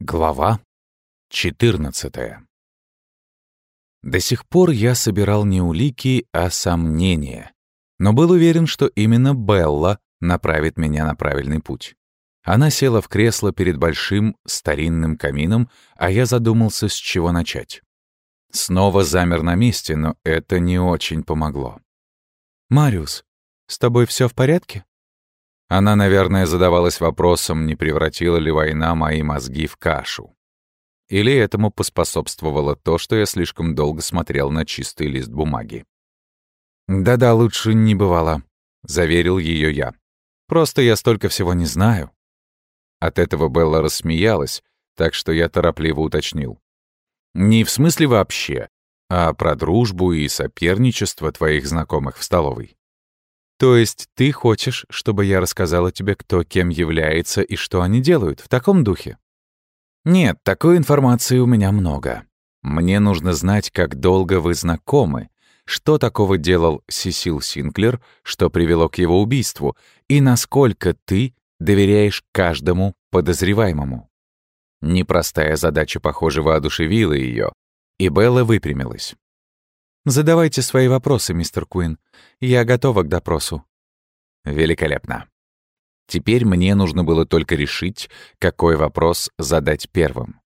Глава 14 До сих пор я собирал не улики, а сомнения, но был уверен, что именно Белла направит меня на правильный путь. Она села в кресло перед большим старинным камином, а я задумался, с чего начать. Снова замер на месте, но это не очень помогло. «Мариус, с тобой все в порядке?» Она, наверное, задавалась вопросом, не превратила ли война мои мозги в кашу. Или этому поспособствовало то, что я слишком долго смотрел на чистый лист бумаги. «Да-да, лучше не бывало», — заверил ее я. «Просто я столько всего не знаю». От этого Белла рассмеялась, так что я торопливо уточнил. «Не в смысле вообще, а про дружбу и соперничество твоих знакомых в столовой». То есть ты хочешь, чтобы я рассказала тебе, кто кем является и что они делают, в таком духе? Нет, такой информации у меня много. Мне нужно знать, как долго вы знакомы, что такого делал Сисил Синклер, что привело к его убийству, и насколько ты доверяешь каждому подозреваемому. Непростая задача, похоже, воодушевила ее, и Белла выпрямилась. Задавайте свои вопросы, мистер Куин. Я готова к допросу. Великолепно. Теперь мне нужно было только решить, какой вопрос задать первым.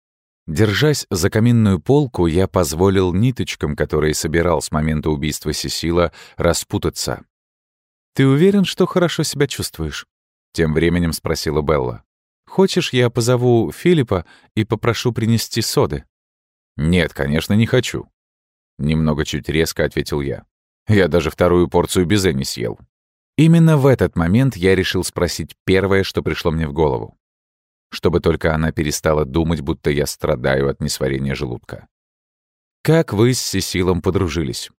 Держась за каминную полку, я позволил ниточкам, которые собирал с момента убийства Сесила, распутаться. «Ты уверен, что хорошо себя чувствуешь?» — тем временем спросила Белла. «Хочешь, я позову Филиппа и попрошу принести соды?» «Нет, конечно, не хочу. Немного чуть резко ответил я. Я даже вторую порцию безе не съел. Именно в этот момент я решил спросить первое, что пришло мне в голову. Чтобы только она перестала думать, будто я страдаю от несварения желудка. «Как вы с Сесилом подружились?»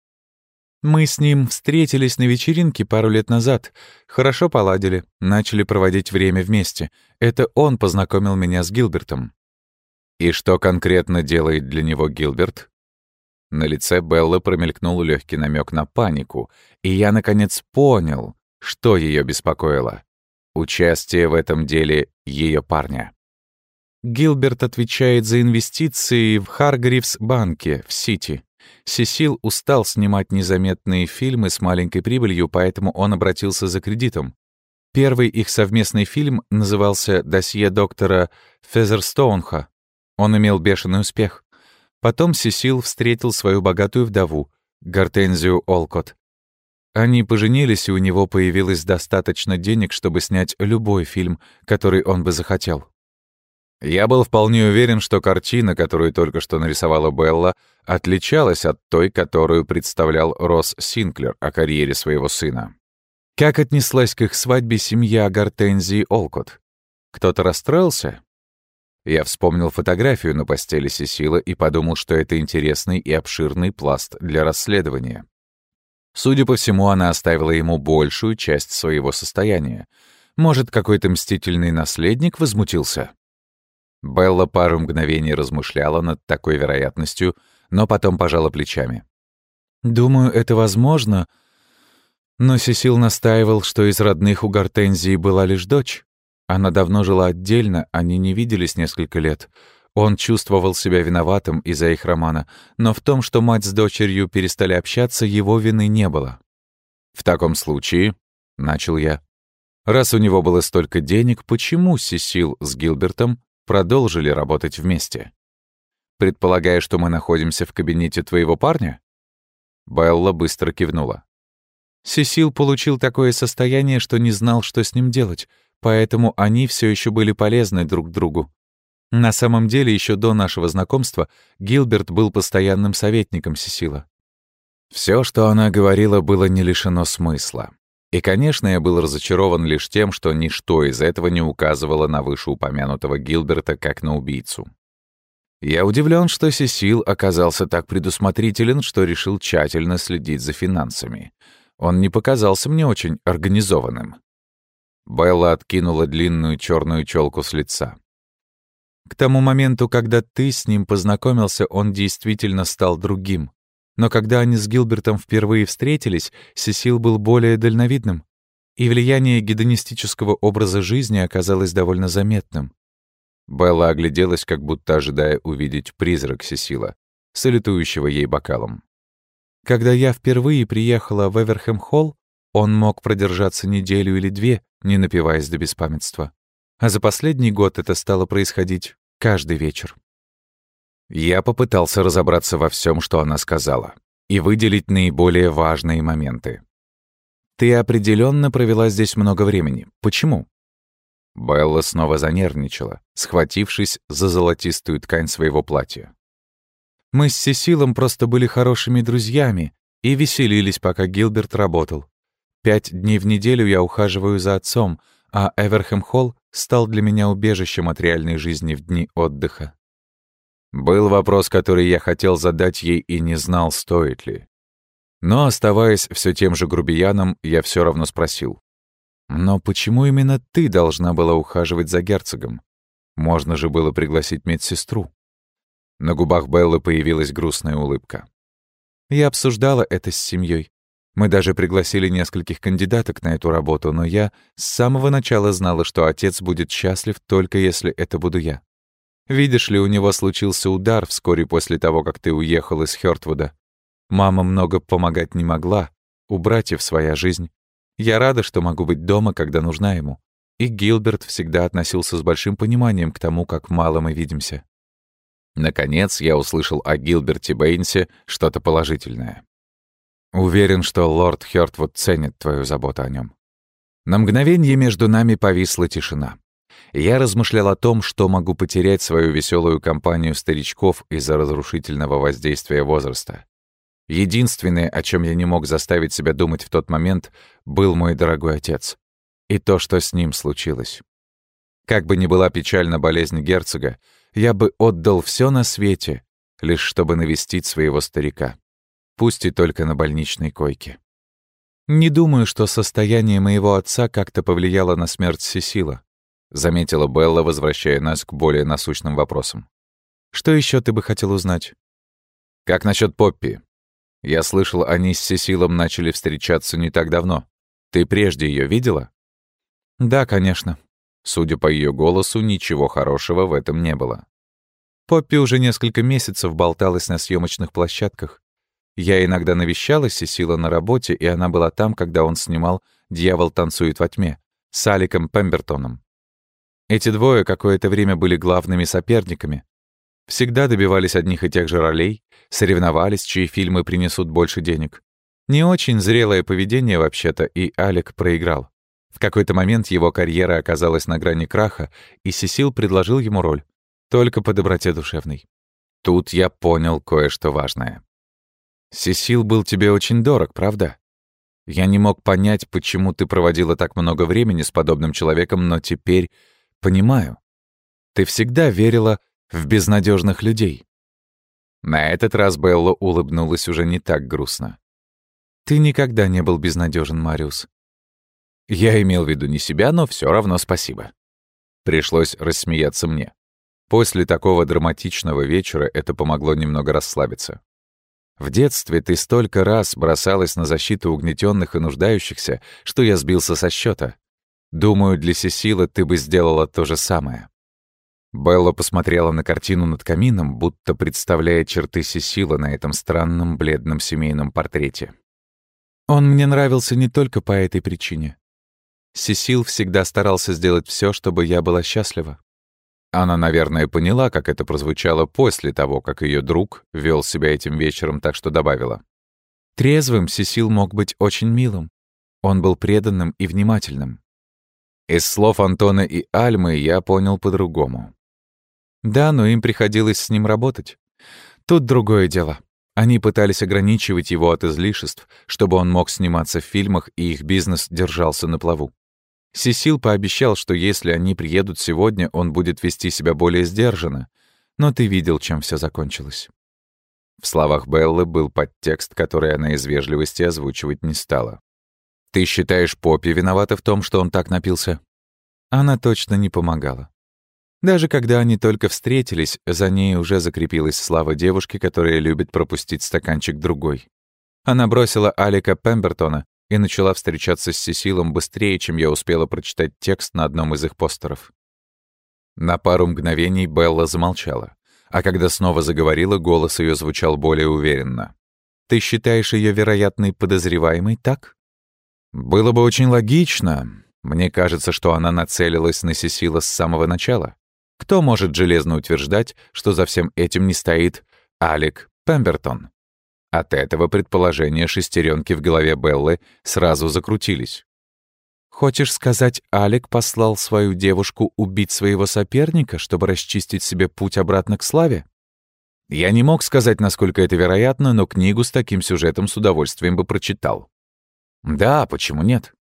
«Мы с ним встретились на вечеринке пару лет назад. Хорошо поладили, начали проводить время вместе. Это он познакомил меня с Гилбертом». «И что конкретно делает для него Гилберт?» На лице Беллы промелькнул легкий намек на панику, и я, наконец, понял, что ее беспокоило. Участие в этом деле ее парня. Гилберт отвечает за инвестиции в Харгривс банке в Сити. Сесил устал снимать незаметные фильмы с маленькой прибылью, поэтому он обратился за кредитом. Первый их совместный фильм назывался «Досье доктора Фезерстоунха». Он имел бешеный успех. Потом Сесил встретил свою богатую вдову, Гортензию Олкот. Они поженились, и у него появилось достаточно денег, чтобы снять любой фильм, который он бы захотел. Я был вполне уверен, что картина, которую только что нарисовала Белла, отличалась от той, которую представлял Росс Синклер о карьере своего сына. Как отнеслась к их свадьбе семья Гортензии Олкот? Кто-то расстроился? Я вспомнил фотографию на постели Сесила и подумал, что это интересный и обширный пласт для расследования. Судя по всему, она оставила ему большую часть своего состояния. Может, какой-то мстительный наследник возмутился? Белла пару мгновений размышляла над такой вероятностью, но потом пожала плечами. «Думаю, это возможно, но Сесил настаивал, что из родных у Гортензии была лишь дочь. Она давно жила отдельно, они не виделись несколько лет. Он чувствовал себя виноватым из-за их романа, но в том, что мать с дочерью перестали общаться, его вины не было. «В таком случае», — начал я, — «раз у него было столько денег, почему Сесил с Гилбертом продолжили работать вместе? Предполагая, что мы находимся в кабинете твоего парня?» Белла быстро кивнула. Сесил получил такое состояние, что не знал, что с ним делать, поэтому они все еще были полезны друг другу. На самом деле, еще до нашего знакомства Гилберт был постоянным советником Сесила. Все, что она говорила, было не лишено смысла. И, конечно, я был разочарован лишь тем, что ничто из этого не указывало на вышеупомянутого Гилберта как на убийцу. Я удивлен, что Сесил оказался так предусмотрителен, что решил тщательно следить за финансами. Он не показался мне очень организованным. Белла откинула длинную черную челку с лица. К тому моменту, когда ты с ним познакомился, он действительно стал другим. Но когда они с Гилбертом впервые встретились, Сесил был более дальновидным, и влияние гедонистического образа жизни оказалось довольно заметным. Белла огляделась, как будто ожидая увидеть призрак Сесила, салютующего ей бокалом. Когда я впервые приехала в Эверхэм-холл, он мог продержаться неделю или две, не напиваясь до беспамятства. А за последний год это стало происходить каждый вечер. Я попытался разобраться во всем, что она сказала, и выделить наиболее важные моменты. «Ты определенно провела здесь много времени. Почему?» Белла снова занервничала, схватившись за золотистую ткань своего платья. «Мы с Сесилом просто были хорошими друзьями и веселились, пока Гилберт работал. Пять дней в неделю я ухаживаю за отцом, а Эверхэм-Холл стал для меня убежищем от реальной жизни в дни отдыха. Был вопрос, который я хотел задать ей и не знал, стоит ли. Но, оставаясь все тем же грубияном, я все равно спросил. «Но почему именно ты должна была ухаживать за герцогом? Можно же было пригласить медсестру». На губах Беллы появилась грустная улыбка. Я обсуждала это с семьей. Мы даже пригласили нескольких кандидаток на эту работу, но я с самого начала знала, что отец будет счастлив только если это буду я. Видишь ли, у него случился удар вскоре после того, как ты уехал из Хёртвуда. Мама много помогать не могла, у братьев своя жизнь. Я рада, что могу быть дома, когда нужна ему. И Гилберт всегда относился с большим пониманием к тому, как мало мы видимся. Наконец я услышал о Гилберте Бэйнсе что-то положительное. Уверен, что лорд Хёртвуд ценит твою заботу о нем. На мгновение между нами повисла тишина. Я размышлял о том, что могу потерять свою веселую компанию старичков из-за разрушительного воздействия возраста. Единственное, о чем я не мог заставить себя думать в тот момент, был мой дорогой отец. И то, что с ним случилось. Как бы ни была печальна болезнь герцога, я бы отдал все на свете, лишь чтобы навестить своего старика пусть и только на больничной койке. «Не думаю, что состояние моего отца как-то повлияло на смерть Сесила», заметила Белла, возвращая нас к более насущным вопросам. «Что еще ты бы хотел узнать?» «Как насчет Поппи? Я слышал, они с Сесилом начали встречаться не так давно. Ты прежде ее видела?» «Да, конечно». Судя по ее голосу, ничего хорошего в этом не было. Поппи уже несколько месяцев болталась на съемочных площадках. Я иногда навещала Сесила на работе, и она была там, когда он снимал «Дьявол танцует во тьме» с Аликом Пембертоном. Эти двое какое-то время были главными соперниками. Всегда добивались одних и тех же ролей, соревновались, чьи фильмы принесут больше денег. Не очень зрелое поведение вообще-то, и Алик проиграл. В какой-то момент его карьера оказалась на грани краха, и Сесил предложил ему роль, только по доброте душевной. Тут я понял кое-что важное. Сесил был тебе очень дорог, правда? Я не мог понять, почему ты проводила так много времени с подобным человеком, но теперь понимаю. Ты всегда верила в безнадежных людей. На этот раз Белла улыбнулась уже не так грустно. Ты никогда не был безнадежен, Мариус. Я имел в виду не себя, но все равно спасибо. Пришлось рассмеяться мне. После такого драматичного вечера это помогло немного расслабиться. В детстве ты столько раз бросалась на защиту угнетенных и нуждающихся, что я сбился со счета. Думаю, для Сесила ты бы сделала то же самое». Белла посмотрела на картину над камином, будто представляя черты Сесила на этом странном бледном семейном портрете. «Он мне нравился не только по этой причине. Сесил всегда старался сделать все, чтобы я была счастлива. Она, наверное, поняла, как это прозвучало после того, как ее друг вел себя этим вечером, так что добавила. Трезвым Сесил мог быть очень милым. Он был преданным и внимательным. Из слов Антона и Альмы я понял по-другому. Да, но им приходилось с ним работать. Тут другое дело. Они пытались ограничивать его от излишеств, чтобы он мог сниматься в фильмах, и их бизнес держался на плаву. Сесил пообещал, что если они приедут сегодня, он будет вести себя более сдержанно, но ты видел, чем все закончилось. В словах Беллы был подтекст, который она из вежливости озвучивать не стала. «Ты считаешь, Поппи виновата в том, что он так напился?» Она точно не помогала. Даже когда они только встретились, за ней уже закрепилась слава девушки, которая любит пропустить стаканчик другой. Она бросила Алика Пембертона и начала встречаться с Сесилом быстрее, чем я успела прочитать текст на одном из их постеров. На пару мгновений Белла замолчала, а когда снова заговорила, голос ее звучал более уверенно. «Ты считаешь ее вероятной подозреваемой, так?» «Было бы очень логично. Мне кажется, что она нацелилась на Сесила с самого начала. Кто может железно утверждать, что за всем этим не стоит Алек Пембертон?» От этого предположения шестеренки в голове Беллы сразу закрутились. Хочешь сказать, Алек послал свою девушку убить своего соперника, чтобы расчистить себе путь обратно к славе? Я не мог сказать, насколько это вероятно, но книгу с таким сюжетом с удовольствием бы прочитал. Да, почему нет?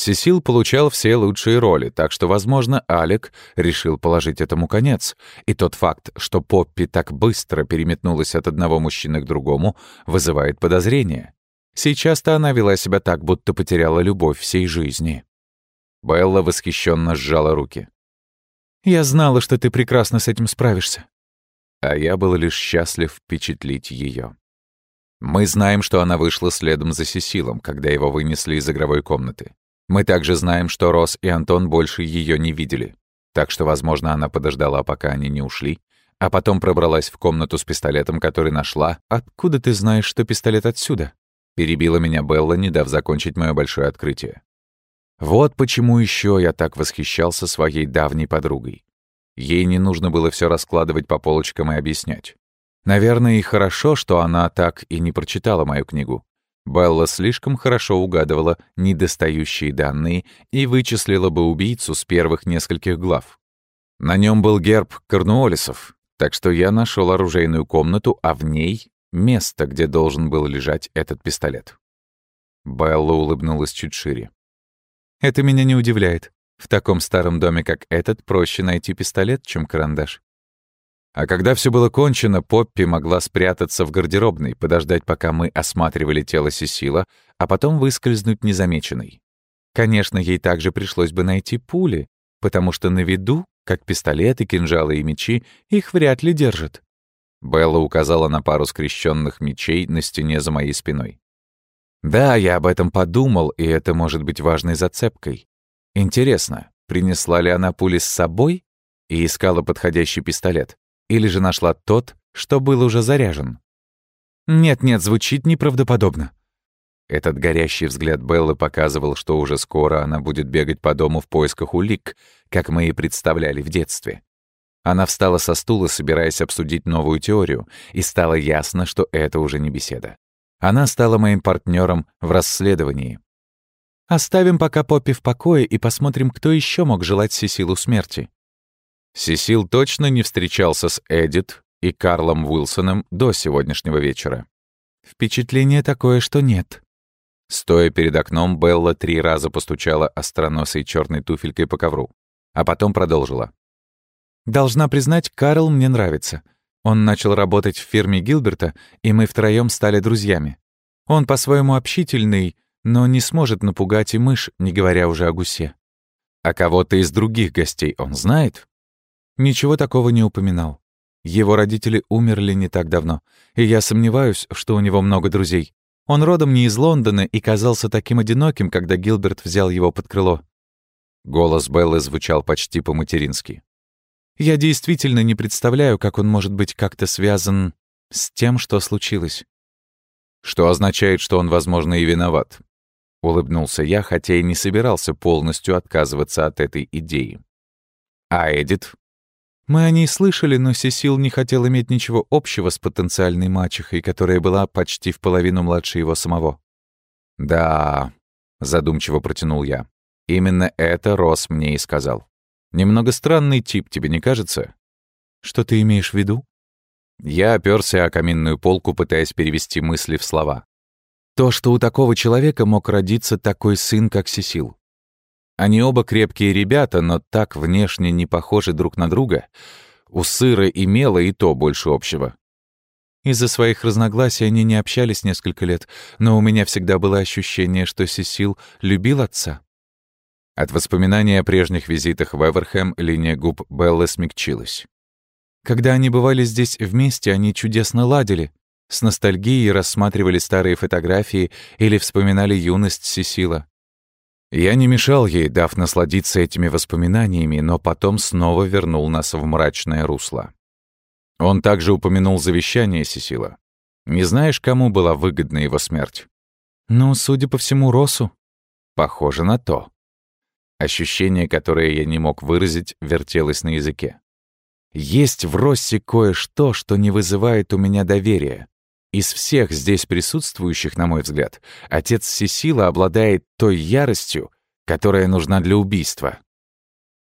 Сесил получал все лучшие роли, так что, возможно, Алек решил положить этому конец. И тот факт, что Поппи так быстро переметнулась от одного мужчины к другому, вызывает подозрения. Сейчас-то она вела себя так, будто потеряла любовь всей жизни. Белла восхищенно сжала руки. «Я знала, что ты прекрасно с этим справишься». А я был лишь счастлив впечатлить ее. Мы знаем, что она вышла следом за Сесилом, когда его вынесли из игровой комнаты. Мы также знаем, что Рос и Антон больше ее не видели. Так что, возможно, она подождала, пока они не ушли, а потом пробралась в комнату с пистолетом, который нашла. «Откуда ты знаешь, что пистолет отсюда?» Перебила меня Белла, не дав закончить мое большое открытие. Вот почему еще я так восхищался своей давней подругой. Ей не нужно было все раскладывать по полочкам и объяснять. Наверное, и хорошо, что она так и не прочитала мою книгу. Белла слишком хорошо угадывала недостающие данные и вычислила бы убийцу с первых нескольких глав. На нем был герб Корнуолисов, так что я нашел оружейную комнату, а в ней Место, где должен был лежать этот пистолет. Белла улыбнулась чуть шире. «Это меня не удивляет. В таком старом доме, как этот, проще найти пистолет, чем карандаш». А когда все было кончено, Поппи могла спрятаться в гардеробной, подождать, пока мы осматривали тело Сесила, а потом выскользнуть незамеченной. Конечно, ей также пришлось бы найти пули, потому что на виду, как пистолеты, кинжалы и мечи, их вряд ли держат. Белла указала на пару скрещенных мечей на стене за моей спиной. «Да, я об этом подумал, и это может быть важной зацепкой. Интересно, принесла ли она пули с собой и искала подходящий пистолет, или же нашла тот, что был уже заряжен?» «Нет-нет, звучит неправдоподобно». Этот горящий взгляд Беллы показывал, что уже скоро она будет бегать по дому в поисках улик, как мы и представляли в детстве. Она встала со стула, собираясь обсудить новую теорию, и стало ясно, что это уже не беседа. Она стала моим партнером в расследовании. Оставим пока Поппи в покое и посмотрим, кто еще мог желать Сесилу смерти. Сесил точно не встречался с Эдит и Карлом Уилсоном до сегодняшнего вечера. Впечатление такое, что нет. Стоя перед окном, Белла три раза постучала остроносой черной туфелькой по ковру, а потом продолжила. Должна признать, Карл мне нравится. Он начал работать в фирме Гилберта, и мы втроем стали друзьями. Он по-своему общительный, но не сможет напугать и мышь, не говоря уже о гусе. А кого-то из других гостей он знает? Ничего такого не упоминал. Его родители умерли не так давно, и я сомневаюсь, что у него много друзей. Он родом не из Лондона и казался таким одиноким, когда Гилберт взял его под крыло. Голос Беллы звучал почти по-матерински. Я действительно не представляю, как он может быть как-то связан с тем, что случилось. Что означает, что он, возможно, и виноват. Улыбнулся я, хотя и не собирался полностью отказываться от этой идеи. А Эдит? Мы о ней слышали, но Сесил не хотел иметь ничего общего с потенциальной мачехой, которая была почти в половину младше его самого. «Да», — задумчиво протянул я. «Именно это Рос мне и сказал. Немного странный тип, тебе не кажется? Что ты имеешь в виду? Я оперся о каминную полку, пытаясь перевести мысли в слова. То, что у такого человека мог родиться такой сын, как Сесил. Они оба крепкие ребята, но так внешне не похожи друг на друга. У Сыра и Мела и то больше общего. Из-за своих разногласий они не общались несколько лет, но у меня всегда было ощущение, что Сесил любил отца. От воспоминания о прежних визитах в Эверхэм линия губ Беллы смягчилась. Когда они бывали здесь вместе, они чудесно ладили. С ностальгией рассматривали старые фотографии или вспоминали юность Сесила. Я не мешал ей, дав насладиться этими воспоминаниями, но потом снова вернул нас в мрачное русло. Он также упомянул завещание Сесила. Не знаешь, кому была выгодна его смерть? Ну, судя по всему, Росу. Похоже на то. Ощущение, которое я не мог выразить, вертелось на языке. Есть в Россе кое-что, что не вызывает у меня доверия. Из всех здесь присутствующих, на мой взгляд, отец Сесила обладает той яростью, которая нужна для убийства.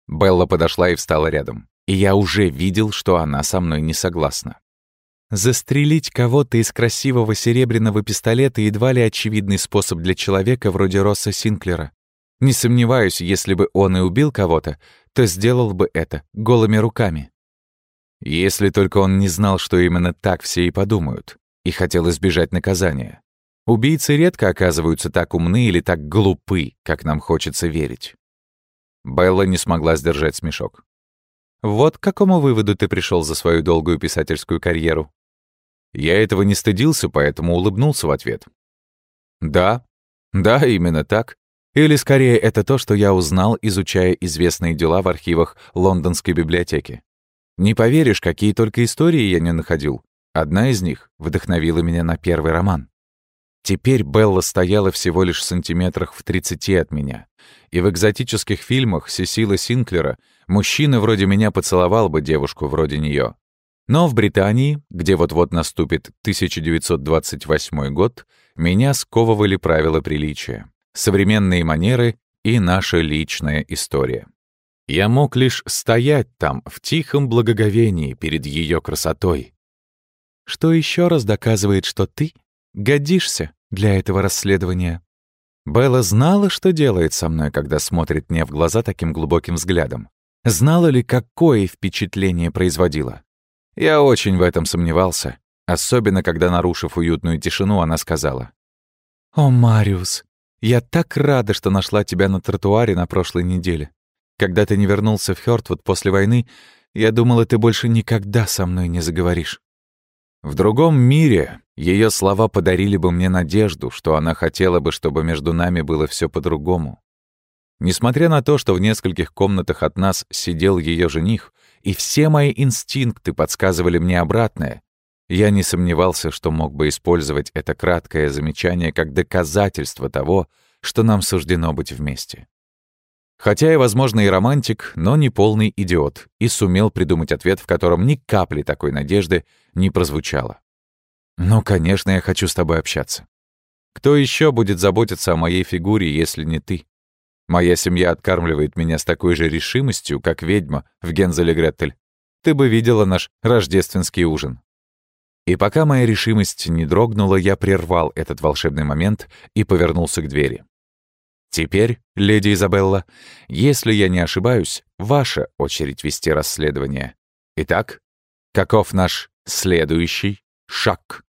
Белла подошла и встала рядом, и я уже видел, что она со мной не согласна. Застрелить кого-то из красивого серебряного пистолета едва ли очевидный способ для человека вроде Росса Синклера. Не сомневаюсь, если бы он и убил кого-то, то сделал бы это голыми руками. Если только он не знал, что именно так все и подумают и хотел избежать наказания. Убийцы редко оказываются так умны или так глупы, как нам хочется верить. Белла не смогла сдержать смешок. «Вот к какому выводу ты пришел за свою долгую писательскую карьеру?» Я этого не стыдился, поэтому улыбнулся в ответ. «Да, да, именно так. Или скорее это то, что я узнал, изучая известные дела в архивах Лондонской библиотеки. Не поверишь, какие только истории я не находил. Одна из них вдохновила меня на первый роман. Теперь Белла стояла всего лишь в сантиметрах в 30 от меня. И в экзотических фильмах Сесила Синклера мужчина вроде меня поцеловал бы девушку вроде нее. Но в Британии, где вот-вот наступит 1928 год, меня сковывали правила приличия, современные манеры и наша личная история. Я мог лишь стоять там в тихом благоговении перед ее красотой, что еще раз доказывает, что ты годишься для этого расследования. Белла знала, что делает со мной, когда смотрит мне в глаза таким глубоким взглядом. Знала ли, какое впечатление производила? Я очень в этом сомневался, особенно когда, нарушив уютную тишину, она сказала. «О, Мариус, я так рада, что нашла тебя на тротуаре на прошлой неделе. Когда ты не вернулся в Хёртвуд после войны, я думала, ты больше никогда со мной не заговоришь. В другом мире ее слова подарили бы мне надежду, что она хотела бы, чтобы между нами было все по-другому. Несмотря на то, что в нескольких комнатах от нас сидел ее жених, и все мои инстинкты подсказывали мне обратное, я не сомневался, что мог бы использовать это краткое замечание как доказательство того, что нам суждено быть вместе. Хотя я, возможно, и романтик, но не полный идиот, и сумел придумать ответ, в котором ни капли такой надежды не прозвучало. «Ну, конечно, я хочу с тобой общаться. Кто еще будет заботиться о моей фигуре, если не ты? Моя семья откармливает меня с такой же решимостью, как ведьма в Гензеле Гретель. Ты бы видела наш рождественский ужин». И пока моя решимость не дрогнула, я прервал этот волшебный момент и повернулся к двери. Теперь, леди Изабелла, если я не ошибаюсь, ваша очередь вести расследование. Итак, каков наш следующий шаг?